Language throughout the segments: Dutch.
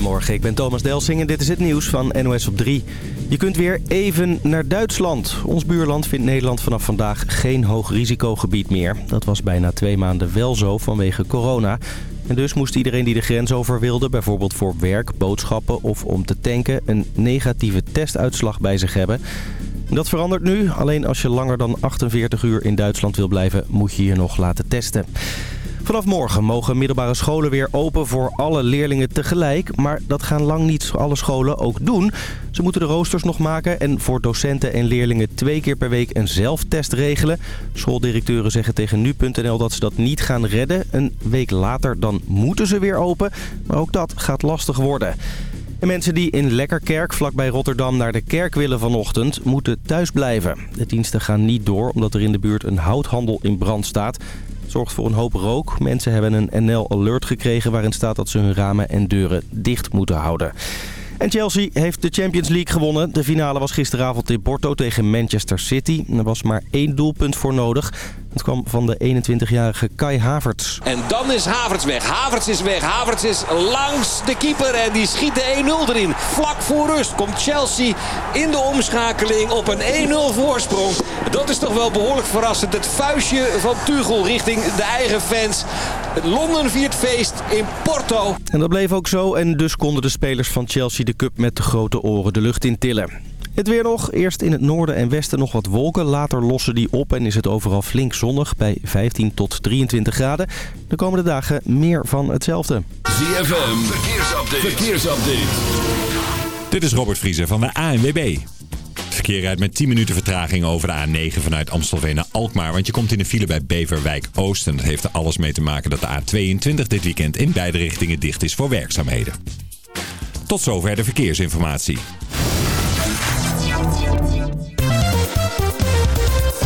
Goedemorgen, ik ben Thomas Delsing en dit is het nieuws van NOS op 3. Je kunt weer even naar Duitsland. Ons buurland vindt Nederland vanaf vandaag geen hoog risicogebied meer. Dat was bijna twee maanden wel zo vanwege corona. En dus moest iedereen die de grens over wilde, bijvoorbeeld voor werk, boodschappen of om te tanken, een negatieve testuitslag bij zich hebben. Dat verandert nu. Alleen als je langer dan 48 uur in Duitsland wil blijven, moet je je nog laten testen. Vanaf morgen mogen middelbare scholen weer open voor alle leerlingen tegelijk. Maar dat gaan lang niet alle scholen ook doen. Ze moeten de roosters nog maken en voor docenten en leerlingen twee keer per week een zelftest regelen. Schooldirecteuren zeggen tegen nu.nl dat ze dat niet gaan redden. Een week later dan moeten ze weer open. Maar ook dat gaat lastig worden. En mensen die in Lekkerkerk vlakbij Rotterdam naar de kerk willen vanochtend moeten thuis blijven. De diensten gaan niet door omdat er in de buurt een houthandel in brand staat zorgt voor een hoop rook. Mensen hebben een NL-alert gekregen waarin staat dat ze hun ramen en deuren dicht moeten houden. En Chelsea heeft de Champions League gewonnen. De finale was gisteravond in Porto tegen Manchester City. Er was maar één doelpunt voor nodig. Het kwam van de 21-jarige Kai Havertz. En dan is Havertz weg. Havertz is weg. Havertz is langs de keeper en die schiet de 1-0 erin. Vlak voor rust komt Chelsea in de omschakeling op een 1-0 voorsprong. Dat is toch wel behoorlijk verrassend. Het vuistje van Tuchel richting de eigen fans. Londen viert feest in Porto. En dat bleef ook zo en dus konden de spelers van Chelsea de cup met de grote oren de lucht in tillen. Het weer nog. Eerst in het noorden en westen nog wat wolken. Later lossen die op en is het overal flink zonnig bij 15 tot 23 graden. De komende dagen meer van hetzelfde. ZFM, verkeersupdate. verkeersupdate. Dit is Robert Vriezer van de ANWB. Het verkeer rijdt met 10 minuten vertraging over de A9 vanuit Amstelveen naar Alkmaar. Want je komt in de file bij Beverwijk Oost. En dat heeft er alles mee te maken dat de A22 dit weekend in beide richtingen dicht is voor werkzaamheden. Tot zover de verkeersinformatie.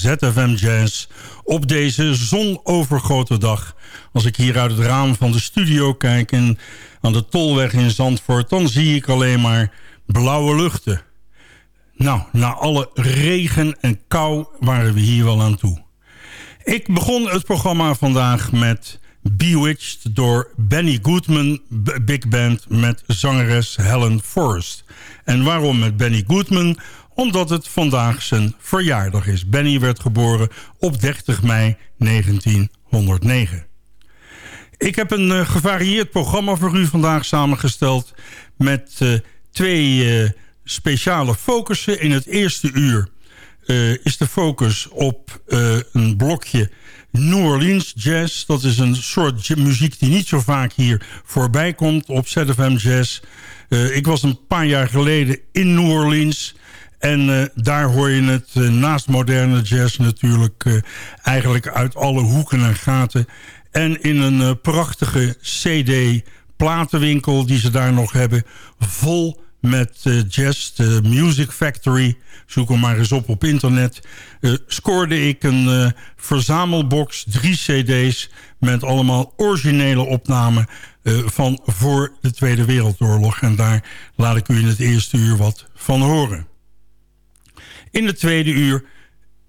ZFM Jazz op deze zonovergoten dag. Als ik hier uit het raam van de studio kijk en aan de Tolweg in Zandvoort... dan zie ik alleen maar blauwe luchten. Nou, na alle regen en kou waren we hier wel aan toe. Ik begon het programma vandaag met Bewitched door Benny Goodman Big Band met zangeres Helen Forrest. En waarom met Benny Goodman? Omdat het vandaag zijn verjaardag is. Benny werd geboren op 30 mei 1909. Ik heb een uh, gevarieerd programma voor u vandaag samengesteld... met uh, twee uh, speciale focussen. In het eerste uur is de focus op een blokje New Orleans Jazz. Dat is een soort muziek die niet zo vaak hier voorbij komt op ZFM Jazz. Ik was een paar jaar geleden in New Orleans... En uh, daar hoor je het uh, naast moderne jazz natuurlijk eigenlijk uit alle hoeken en gaten. En in een prachtige cd-platenwinkel die ze daar nog hebben... vol met Jazz, de Music Factory. Zoek hem maar eens op op internet. Scoorde ik een verzamelbox, drie cd's... met allemaal originele opnamen van voor de Tweede Wereldoorlog. En daar laat ik u in het eerste uur wat van horen. In het tweede uur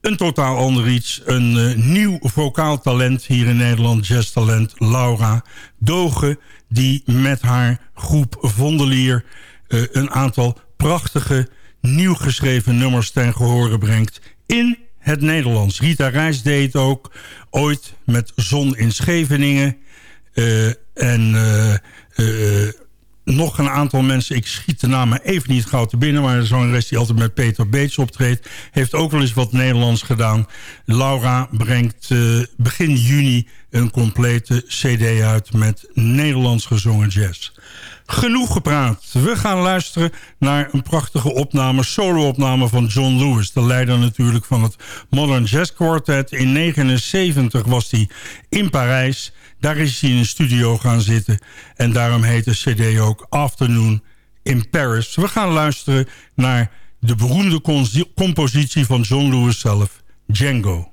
een totaal ander iets. Een nieuw vocaal talent hier in Nederland, jazztalent Laura Dogen... die met haar groep Vondelier uh, een aantal prachtige, nieuw geschreven nummers ten gehore brengt in het Nederlands. Rita Reis deed ook ooit met Zon in Scheveningen. Uh, en nog een aantal mensen, ik schiet de namen even niet gauw te binnen... maar zo'n rest die altijd met Peter Beets optreedt... heeft ook wel eens wat Nederlands gedaan. Laura brengt begin juni een complete cd uit met Nederlands gezongen jazz. Genoeg gepraat. We gaan luisteren naar een prachtige opname, solo-opname van John Lewis. De leider natuurlijk van het Modern Jazz Quartet. In 1979 was hij in Parijs. Daar is hij in een studio gaan zitten. En daarom heet de cd ook Afternoon in Paris. We gaan luisteren naar de beroemde compositie van John Lewis zelf, Django.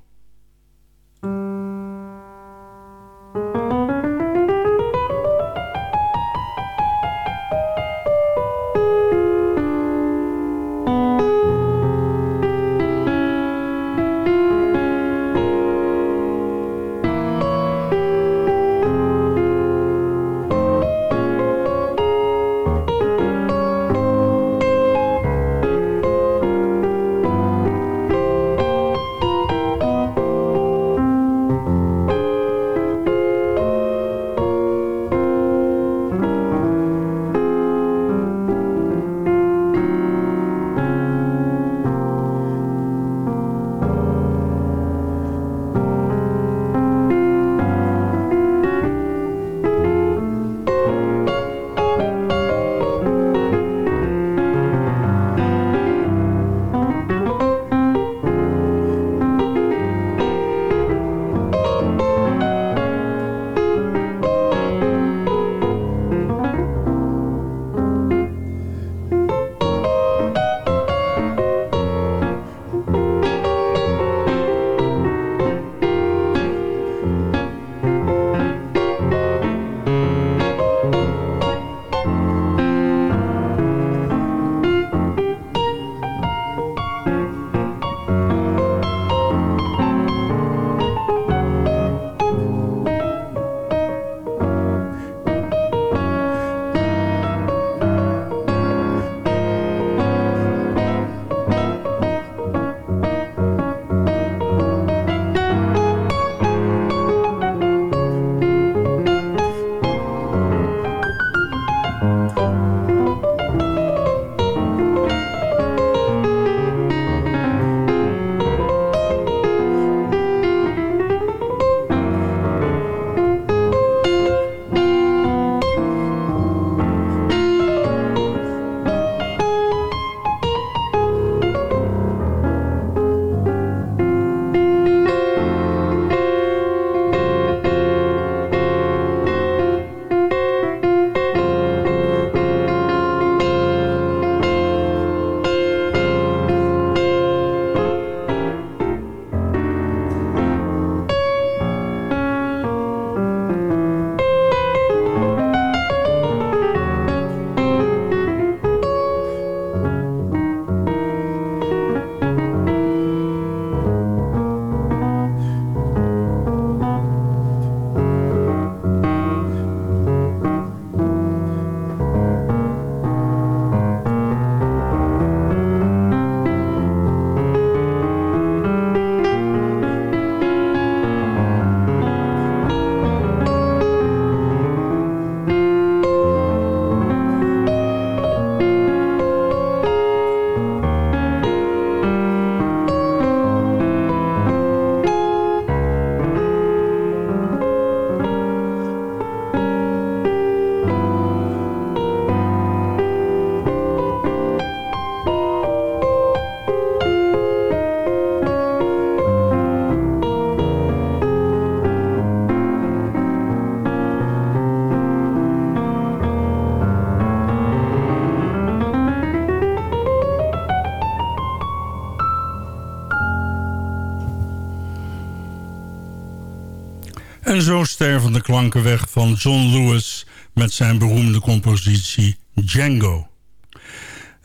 Zo sterven de klanken weg van John Lewis met zijn beroemde compositie Django.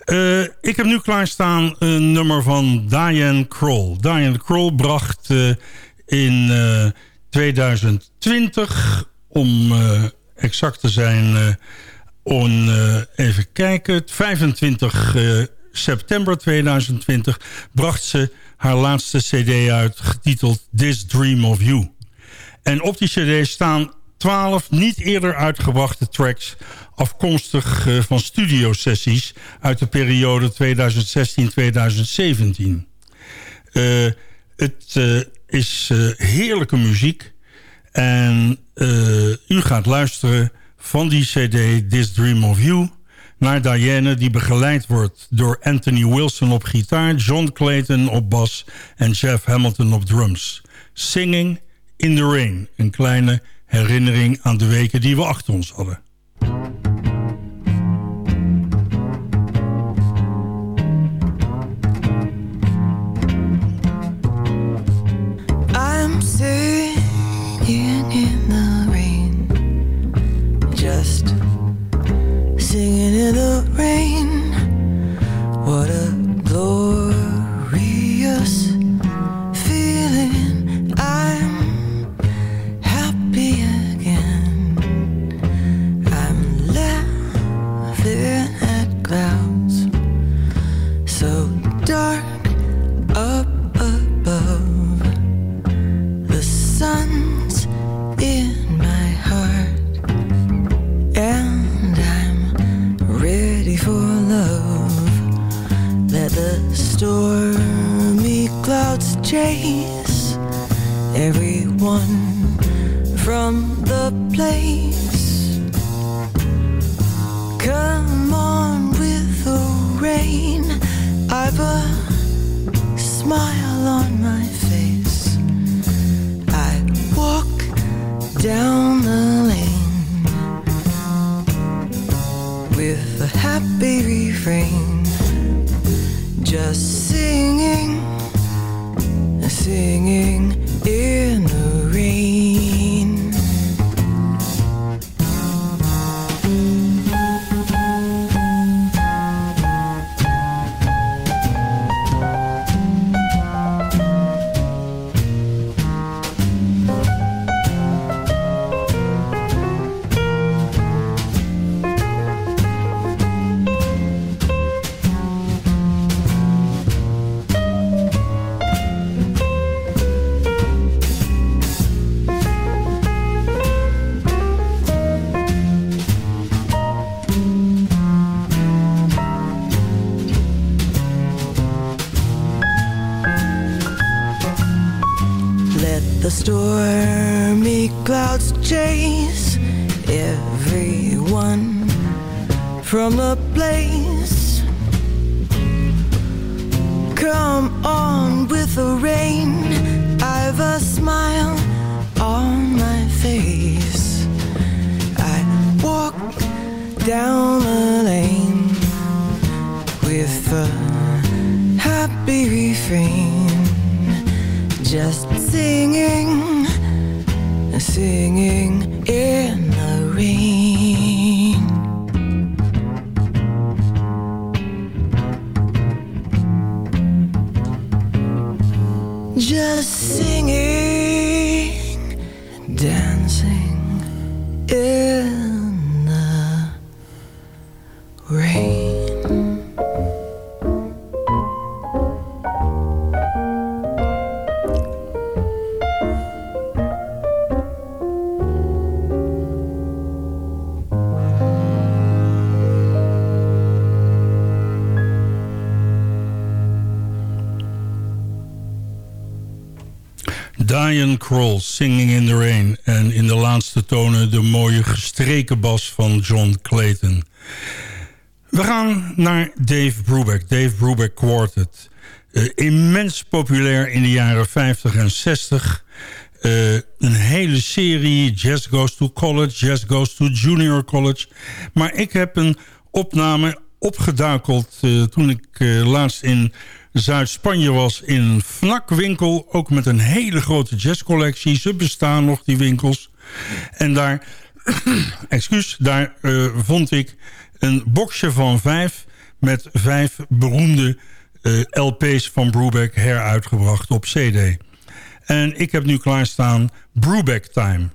Uh, ik heb nu klaarstaan een nummer van Diane Kroll. Diane Kroll bracht uh, in uh, 2020, om exact te zijn, on, even kijken, 25 september 2020 bracht ze haar laatste cd uit getiteld This Dream of You. En op die cd staan 12 niet eerder uitgebrachte tracks afkomstig uh, van studiosessies uit de periode 2016-2017. Uh, het uh, is heerlijke muziek en u gaat luisteren van die cd This Dream of You naar Diane die begeleid wordt door Anthony Wilson op gitaar, John Clayton op bas en Jeff Hamilton op drums. Singing in the Rain, een kleine herinnering aan de weken die we achter ons hadden. chase everyone from the place. Come on with the rain. I've a smile on my face. I walk down the lane with a happy refrain, just singing singing. Diane Kroll, Singing in the Rain. En in de laatste tonen de mooie gestreken bas van John Clayton. We gaan naar Dave Brubeck, Dave Brubeck Quartet. Uh, immens populair in de jaren 50 en 60. Uh, eh, een hele serie, Jazz Goes to College, Jazz Goes to Junior College. Maar ik heb een opname opgeduikeld uh, toen ik laatst in Zuid-Spanje was in een FNAC-winkel. Ook met een hele grote jazzcollectie. Ze bestaan nog, die winkels. En daar, excuus, daar uh, vond ik een boxje van vijf... met vijf beroemde uh, LP's van Brubeck heruitgebracht op CD. En ik heb nu klaarstaan Brubeck Time.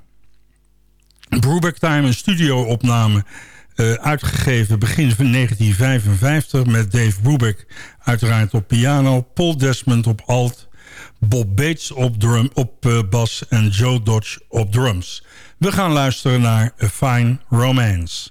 Brubeck Time, een studio-opname... Uh, uitgegeven begin van 1955 met Dave Brubeck uiteraard op piano, Paul Desmond op alt, Bob Bates op, drum, op uh, bas en Joe Dodge op drums. We gaan luisteren naar A Fine Romance.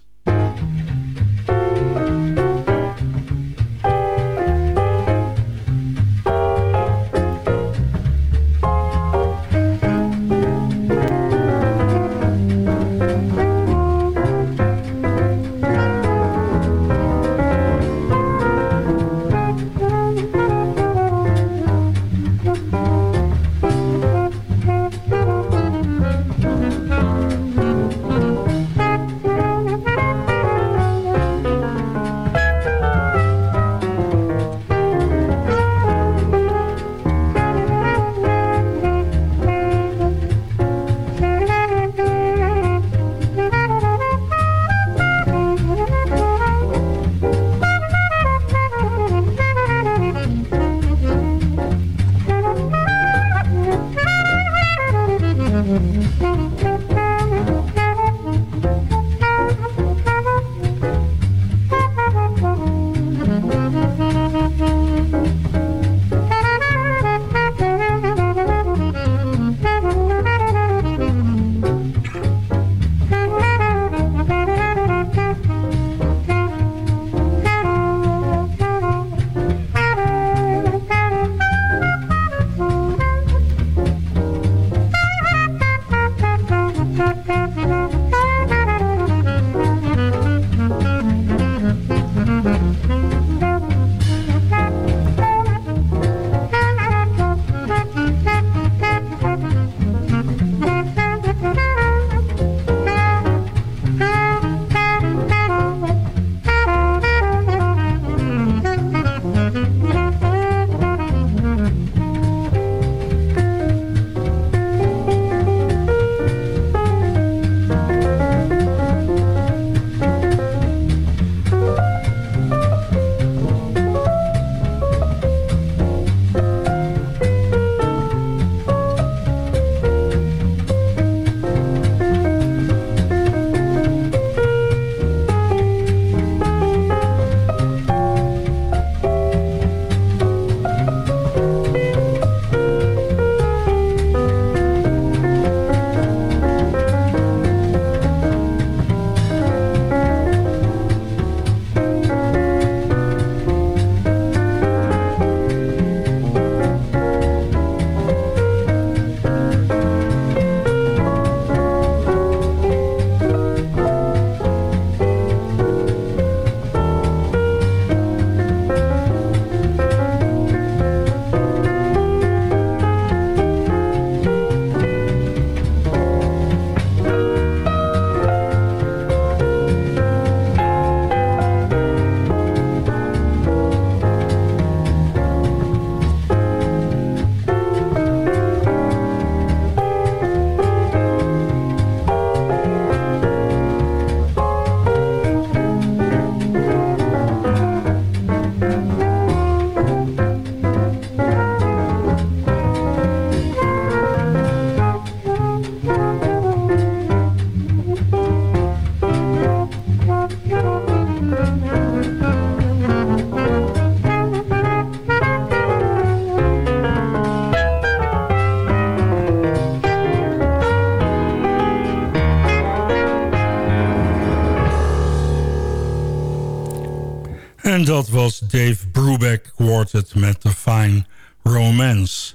Dat was Dave Brubeck Quartet met The Fine Romance.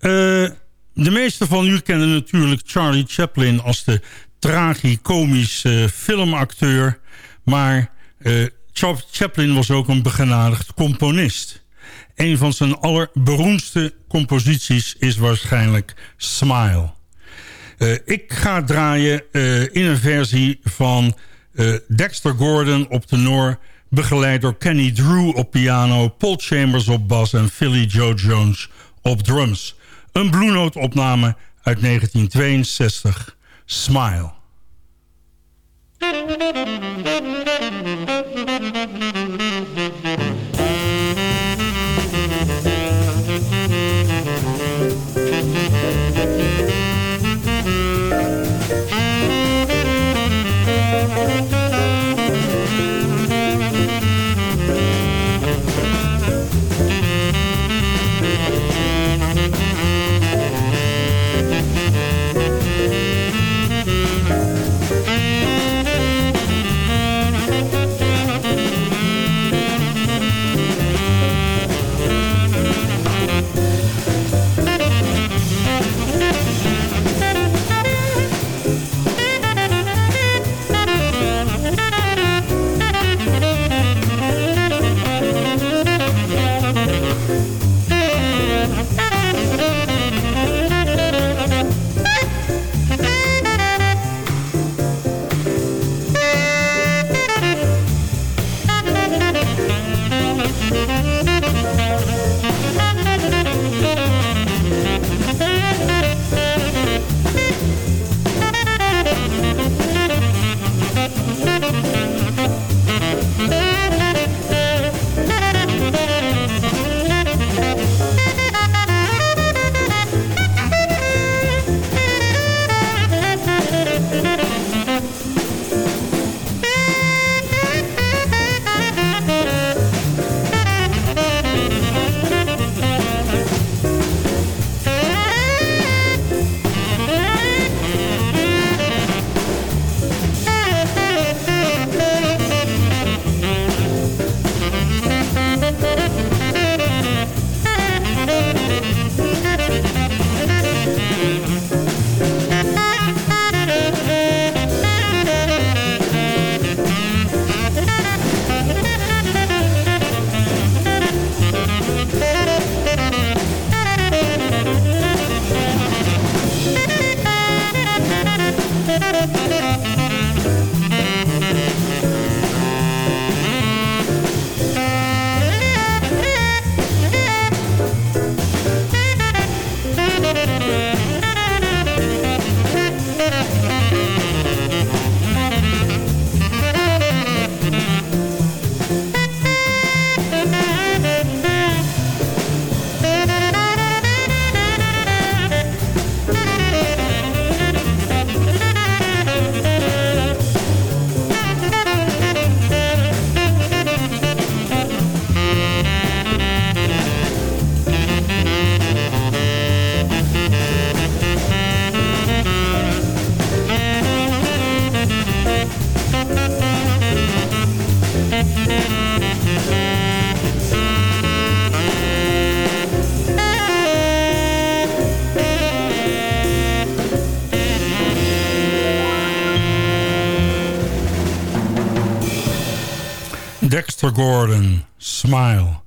Uh, de meeste van u kennen natuurlijk Charlie Chaplin als de tragicomische filmacteur. Maar uh, Chaplin was ook een begenadigd componist. Een van zijn allerberoemdste composities is waarschijnlijk Smile. Uh, ik ga draaien in een versie van Dexter Gordon op tenor... Begeleid door Kenny Drew op piano, Paul Chambers op bas en Philly Joe Jones op drums. Een Blue Note opname uit 1962, Smile. Dexter Gordon, Smile.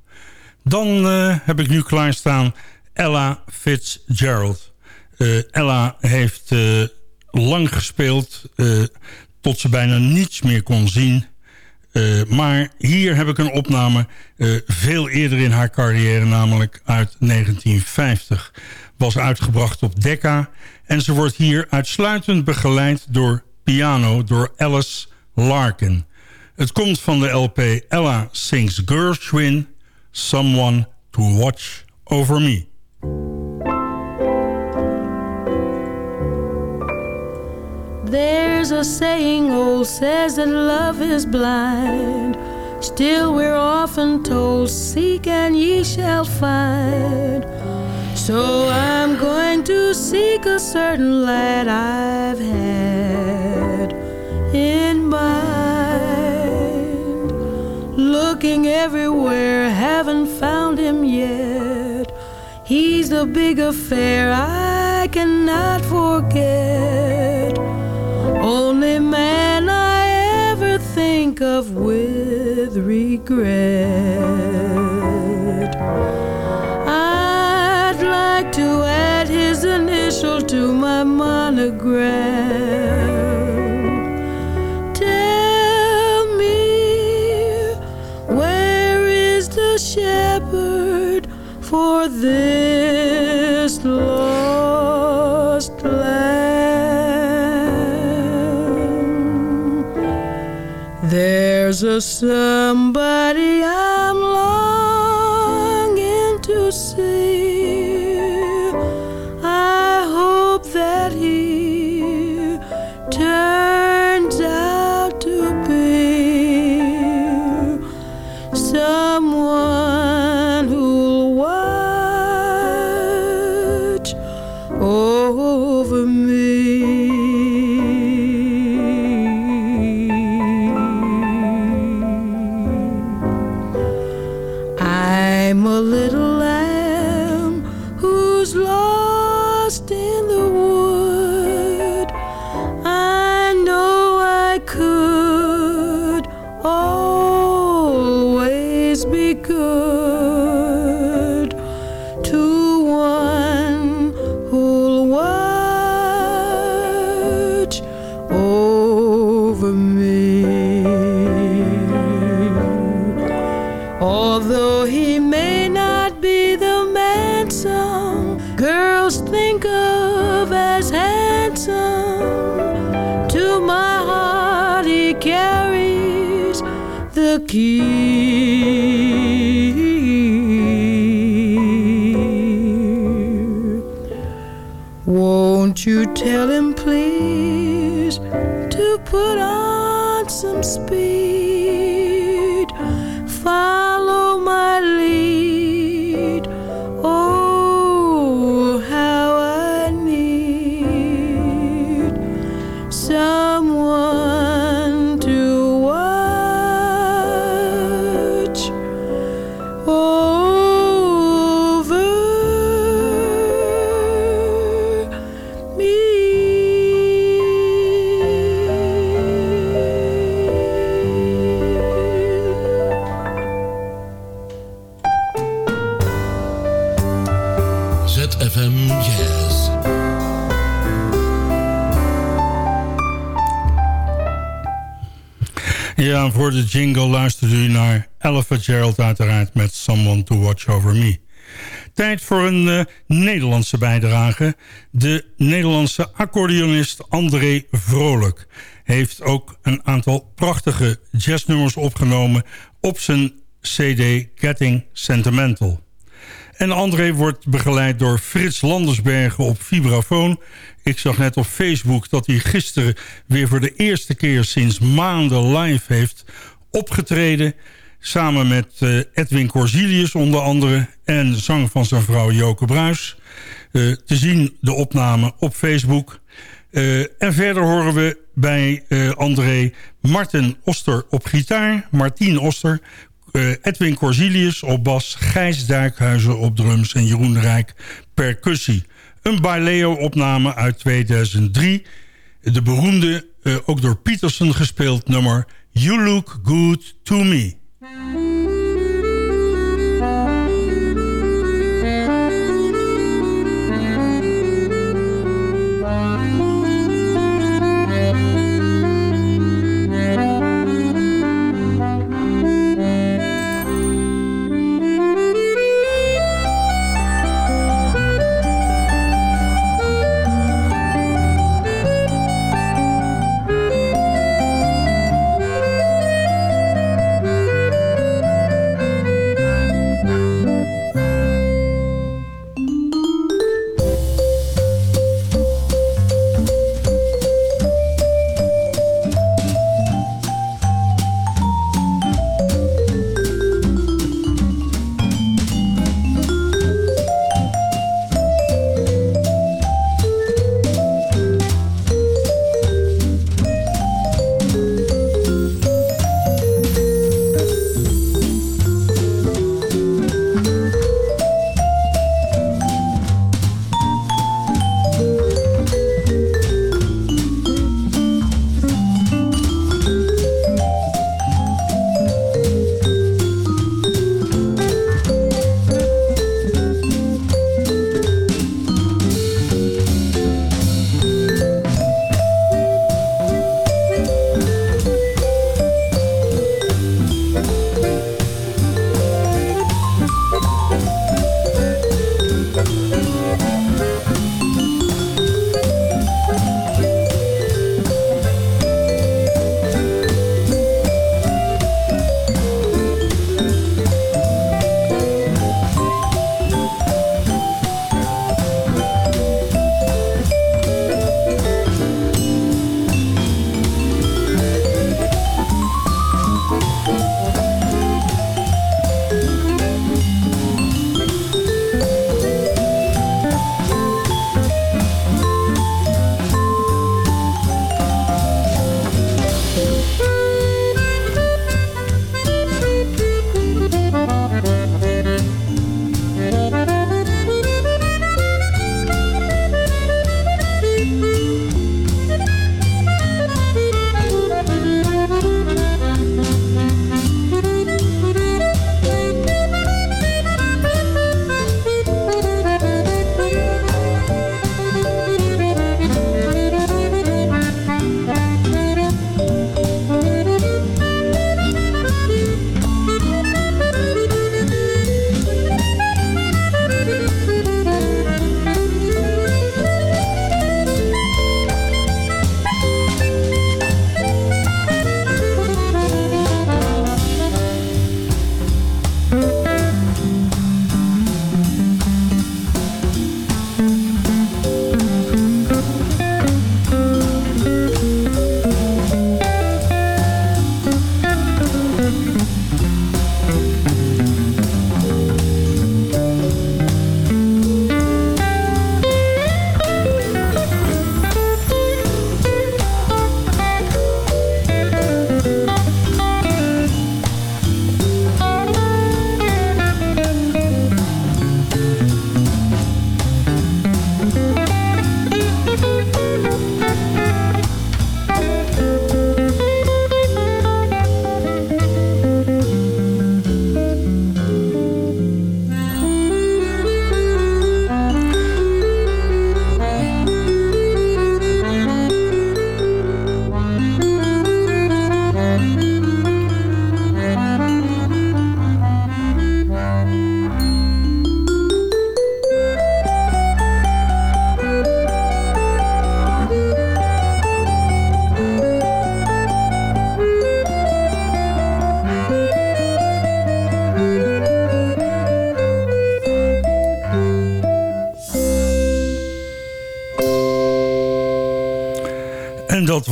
Dan uh, heb ik nu klaarstaan Ella Fitzgerald. Uh, Ella heeft uh, lang gespeeld tot ze bijna niets meer kon zien. maar hier heb ik een opname veel eerder in haar carrière, namelijk uit 1950. Was uitgebracht op Decca en ze wordt hier uitsluitend begeleid door piano door Alice Larkin. Het komt van de LP Ella Sings Gershwin, Someone to Watch Over Me. There's a saying old says that love is blind. Still we're often told, seek and ye shall find. So I'm going to seek a certain lad I've had in mind looking everywhere, haven't found him yet. He's the big affair I cannot forget. Only man I ever think of with regret. I'd like to add his initial to my monogram a shepherd for this lost lamb. There's a somebody I'm longing to see. De jingle luistert u naar Ella Fitzgerald uiteraard met Someone to Watch Over Me. Tijd voor een eh, Nederlandse bijdrage. De Nederlandse accordeonist André Vrolijk heeft ook een aantal prachtige jazznummers opgenomen op zijn CD Getting Sentimental. En André wordt begeleid door Frits Landersbergen op vibrafoon. Ik zag net op Facebook dat hij gisteren weer voor de eerste keer sinds maanden live heeft opgetreden. Samen met eh, Edwin Corzilius onder andere en zang van zijn vrouw Joke Bruis. Eh, te zien de opname op Facebook. Eh, en verder horen we bij André Martin Oster op gitaar, Martien Oster, Edwin Corzilius op bas, Gijs Duikhuizen op drums en Jeroen Rijk percussie. Een Baileo-opname uit 2003. De beroemde, eh, ook door Peterson gespeeld nummer You Look Good To Me.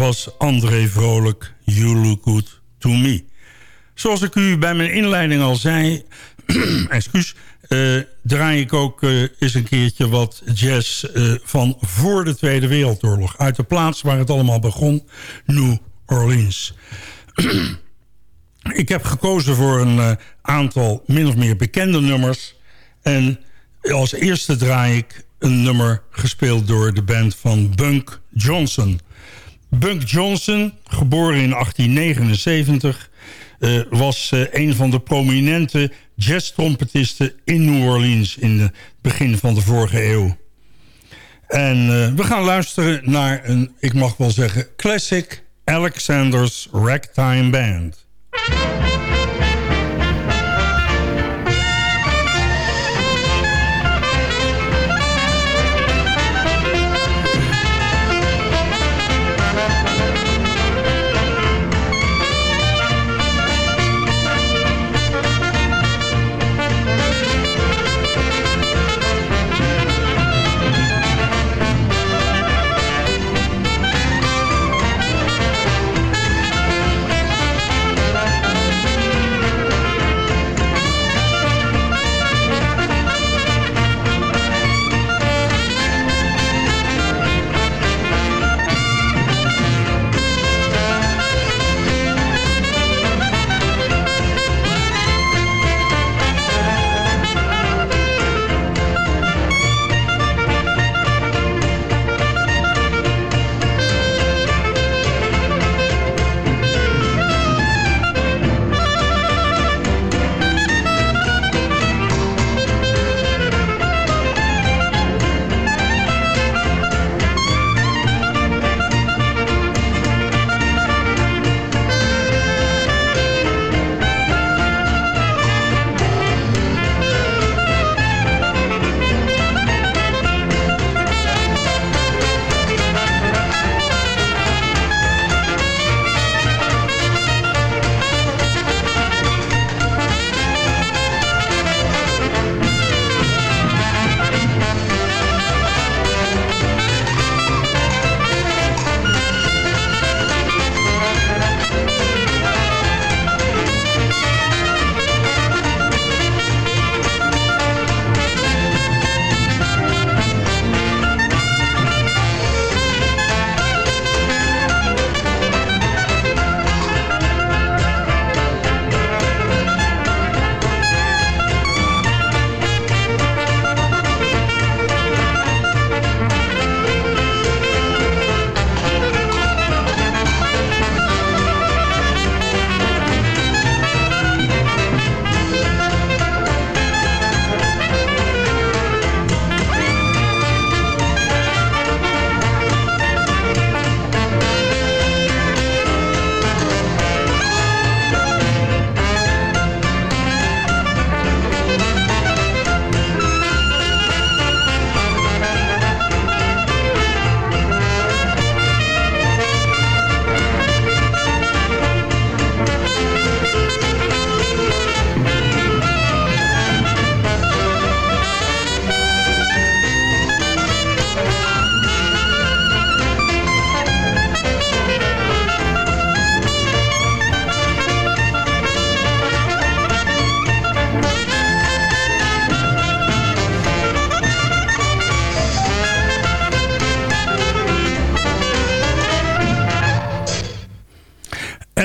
Was André Vrolijk, You Look Good To Me. Zoals ik u bij mijn inleiding al zei... excuus, uh, draai ik ook uh, eens een keertje wat jazz uh, van voor de Tweede Wereldoorlog. Uit de plaats waar het allemaal begon, New Orleans. ik heb gekozen voor een aantal min of meer bekende nummers. En als eerste draai ik een nummer gespeeld door de band van Bunk Johnson. Bunk Johnson, geboren in 1879... Uh, was uh, een van de prominente jazz-trompetisten in New Orleans... in het begin van de vorige eeuw. En uh, we gaan luisteren naar een, ik mag wel zeggen... classic Alexander's Ragtime Band.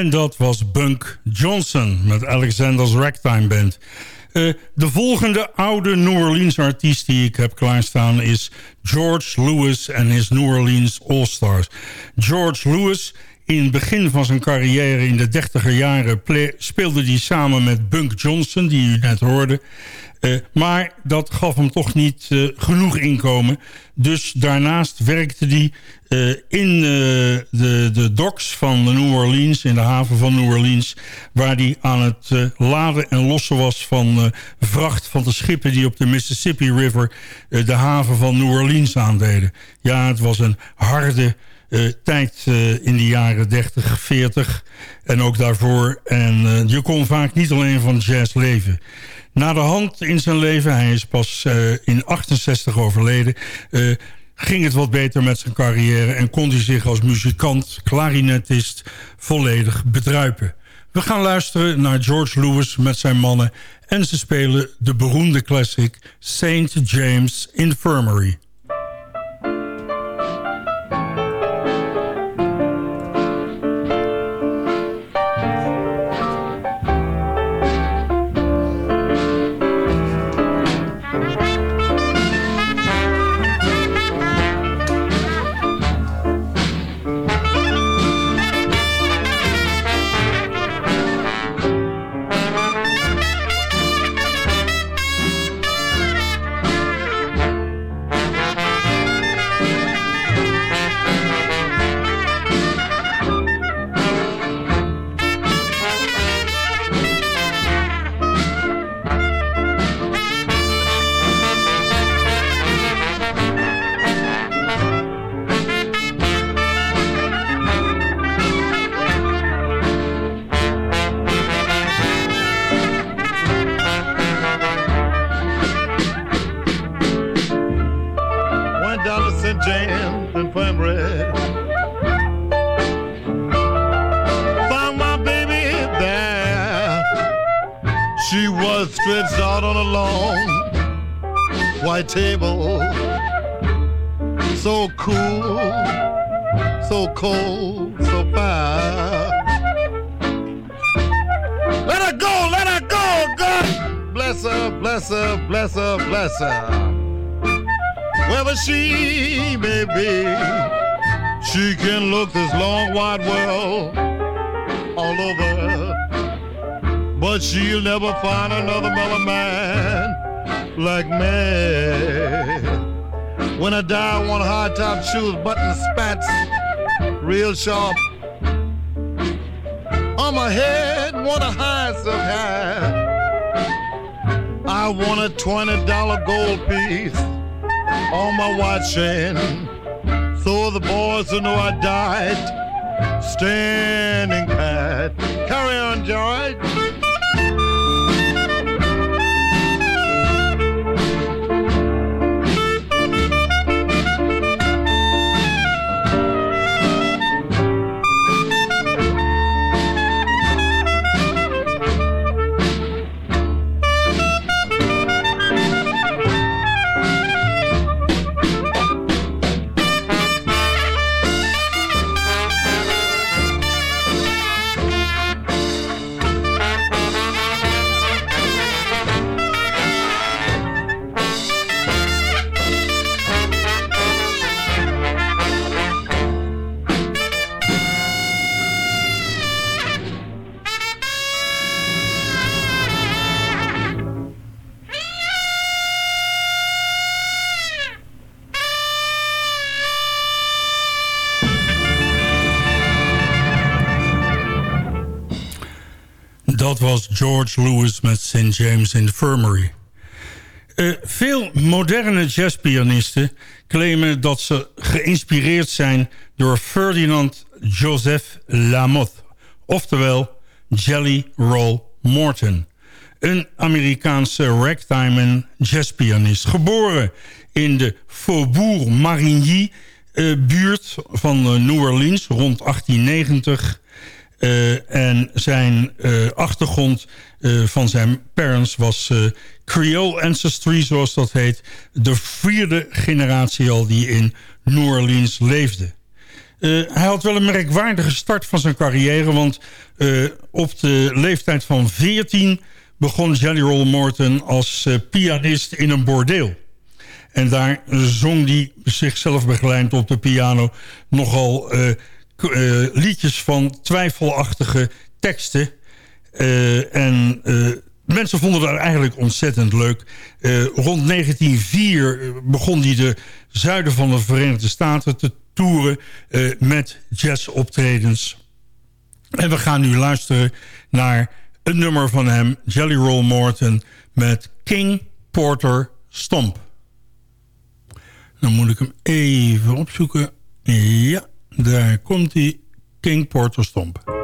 En dat was Bunk Johnson met Alexander's Ragtime Band. Uh, de volgende oude New Orleans artiest die ik heb klaarstaan is George Lewis en his New Orleans All-Stars. George Lewis, in het begin van zijn carrière in de dertiger jaren speelde hij samen met Bunk Johnson, die u net hoorde. Uh, maar dat gaf hem toch niet uh, genoeg inkomen. Dus daarnaast werkte hij uh, in de, de docks van New Orleans, in de haven van New Orleans... waar hij aan het laden en lossen was van vracht van de schippen... die op de Mississippi River de haven van New Orleans aandeden. Ja, het was een harde tijd in de jaren 30, 40 en ook daarvoor. En je kon vaak niet alleen van jazz leven. Na de hand in zijn leven, hij is pas in 68 overleden ging het wat beter met zijn carrière... en kon hij zich als muzikant, klarinetist volledig bedruipen. We gaan luisteren naar George Lewis met zijn mannen... en ze spelen de beroemde classic St. James Infirmary. Table. So cool, so cold, so fine. Let her go, let her go, God bless her, bless her, bless her, bless her. Wherever she may be, she can look this long wide world all over. But she'll never find another mellow man like me. When I die, I want high top shoes, button spats, real sharp. On my head, want a high silk hat. I want a $20 gold piece on my watch chain. So the boys will know I died standing pat. Carry on, George. George Lewis met St. James Infirmary. Uh, veel moderne jazzpianisten claimen dat ze geïnspireerd zijn door Ferdinand Joseph Lamotte, oftewel Jelly Roll Morton. Een Amerikaanse ragtime jazzpianist. Geboren in de Faubourg Marigny uh, buurt van uh, New Orleans rond 1890... Uh, en zijn uh, achtergrond uh, van zijn parents was Creole Ancestry, zoals dat heet. De vierde generatie al die in New Orleans leefde. hij had wel een merkwaardige start van zijn carrière... want op de leeftijd van 14 begon Jelly Roll Morton als pianist in een bordeel. En daar zong hij zichzelf begeleid op de piano nogal uh, liedjes van twijfelachtige teksten. Uh, en uh, mensen vonden dat eigenlijk ontzettend leuk. rond 1904 begon hij de zuiden van de Verenigde Staten te toeren met jazzoptredens. En we gaan nu luisteren naar een nummer van hem, Jelly Roll Morton, met King Porter Stomp. Dan moet ik hem even opzoeken. Ja. Daar komt die King Porter Stomp.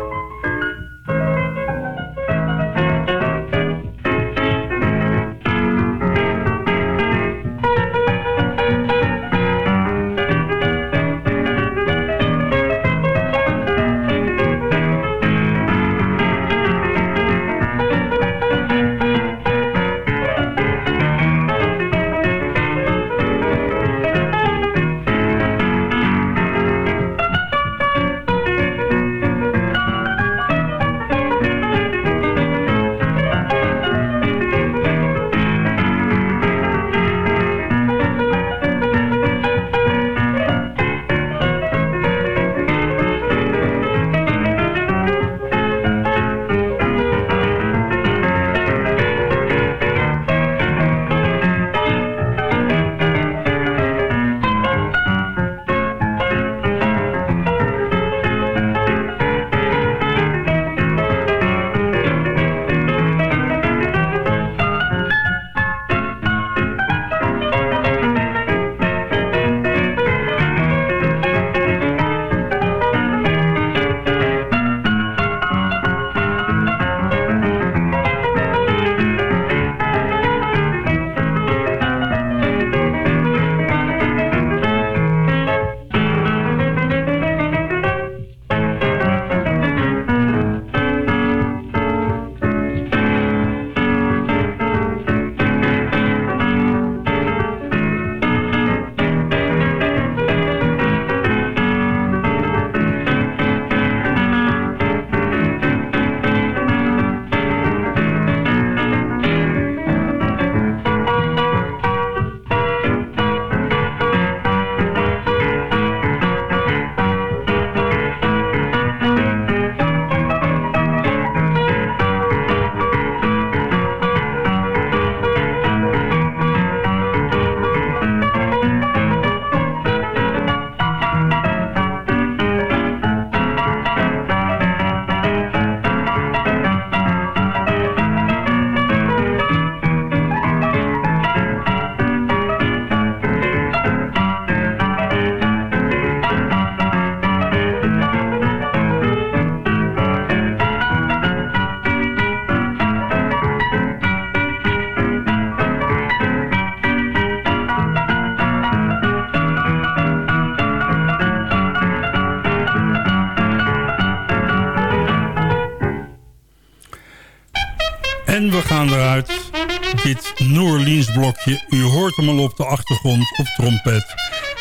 U hoort hem al op de achtergrond op trompet.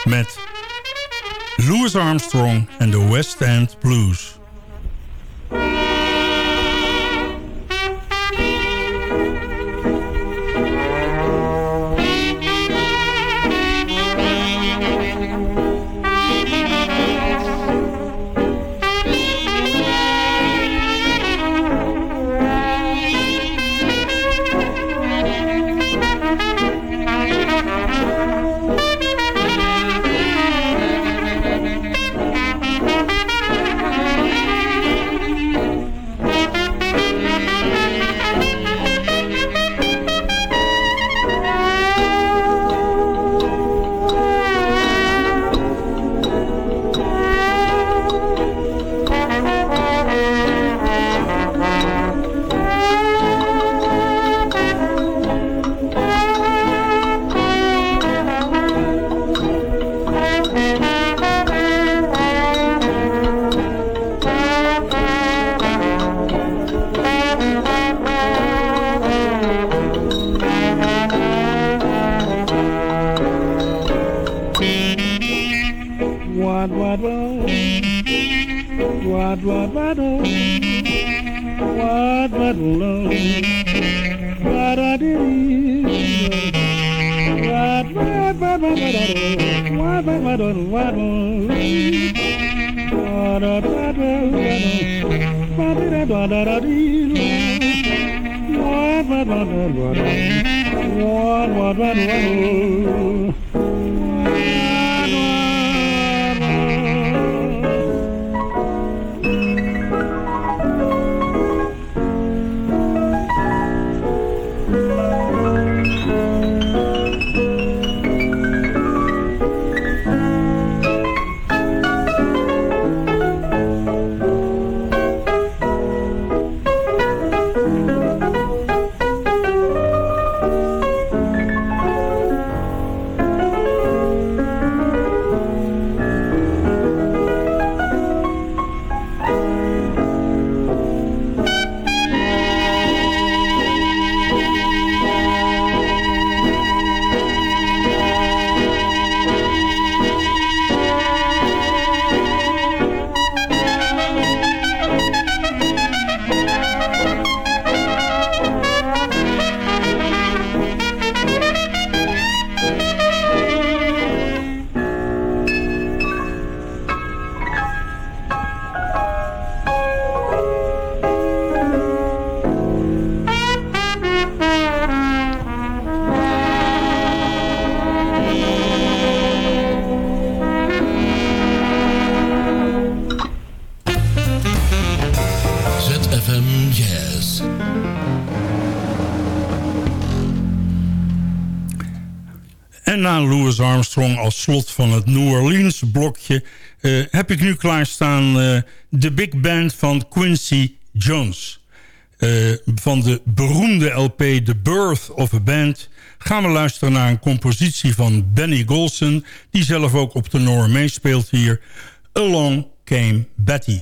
Met Louis Armstrong en de West End Blues. Armstrong als slot van het New Orleans blokje... eh, heb ik nu klaarstaan eh, de big band van Quincy Jones. Eh, van de beroemde LP The Birth of a Band... gaan we luisteren naar een compositie van Benny Golson... die zelf ook op de Noor meespeelt hier. Along Came Betty.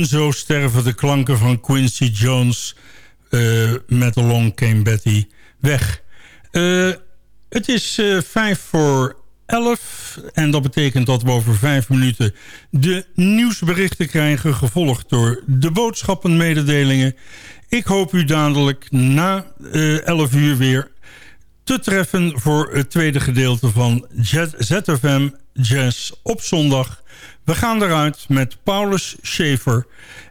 En zo sterven de klanken van Quincy Jones uh, met Along Came Betty weg. Uh, het is uh, vijf voor elf en dat betekent dat we over vijf minuten de nieuwsberichten krijgen... gevolgd door de boodschappenmededelingen. Ik hoop u dadelijk na elf uur weer te treffen voor het tweede gedeelte van ZFM Jazz op zondag. We gaan eruit met Paulus Schaefer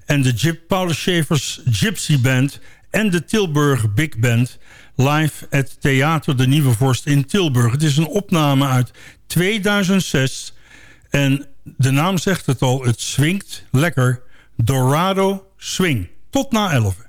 en de Paulus Schaefers Gypsy Band en de Tilburg Big Band live at Theater de Nieuwe Vorst in Tilburg. Het is een opname uit 2006 en de naam zegt het al, het swingt lekker. Dorado Swing. Tot na 11.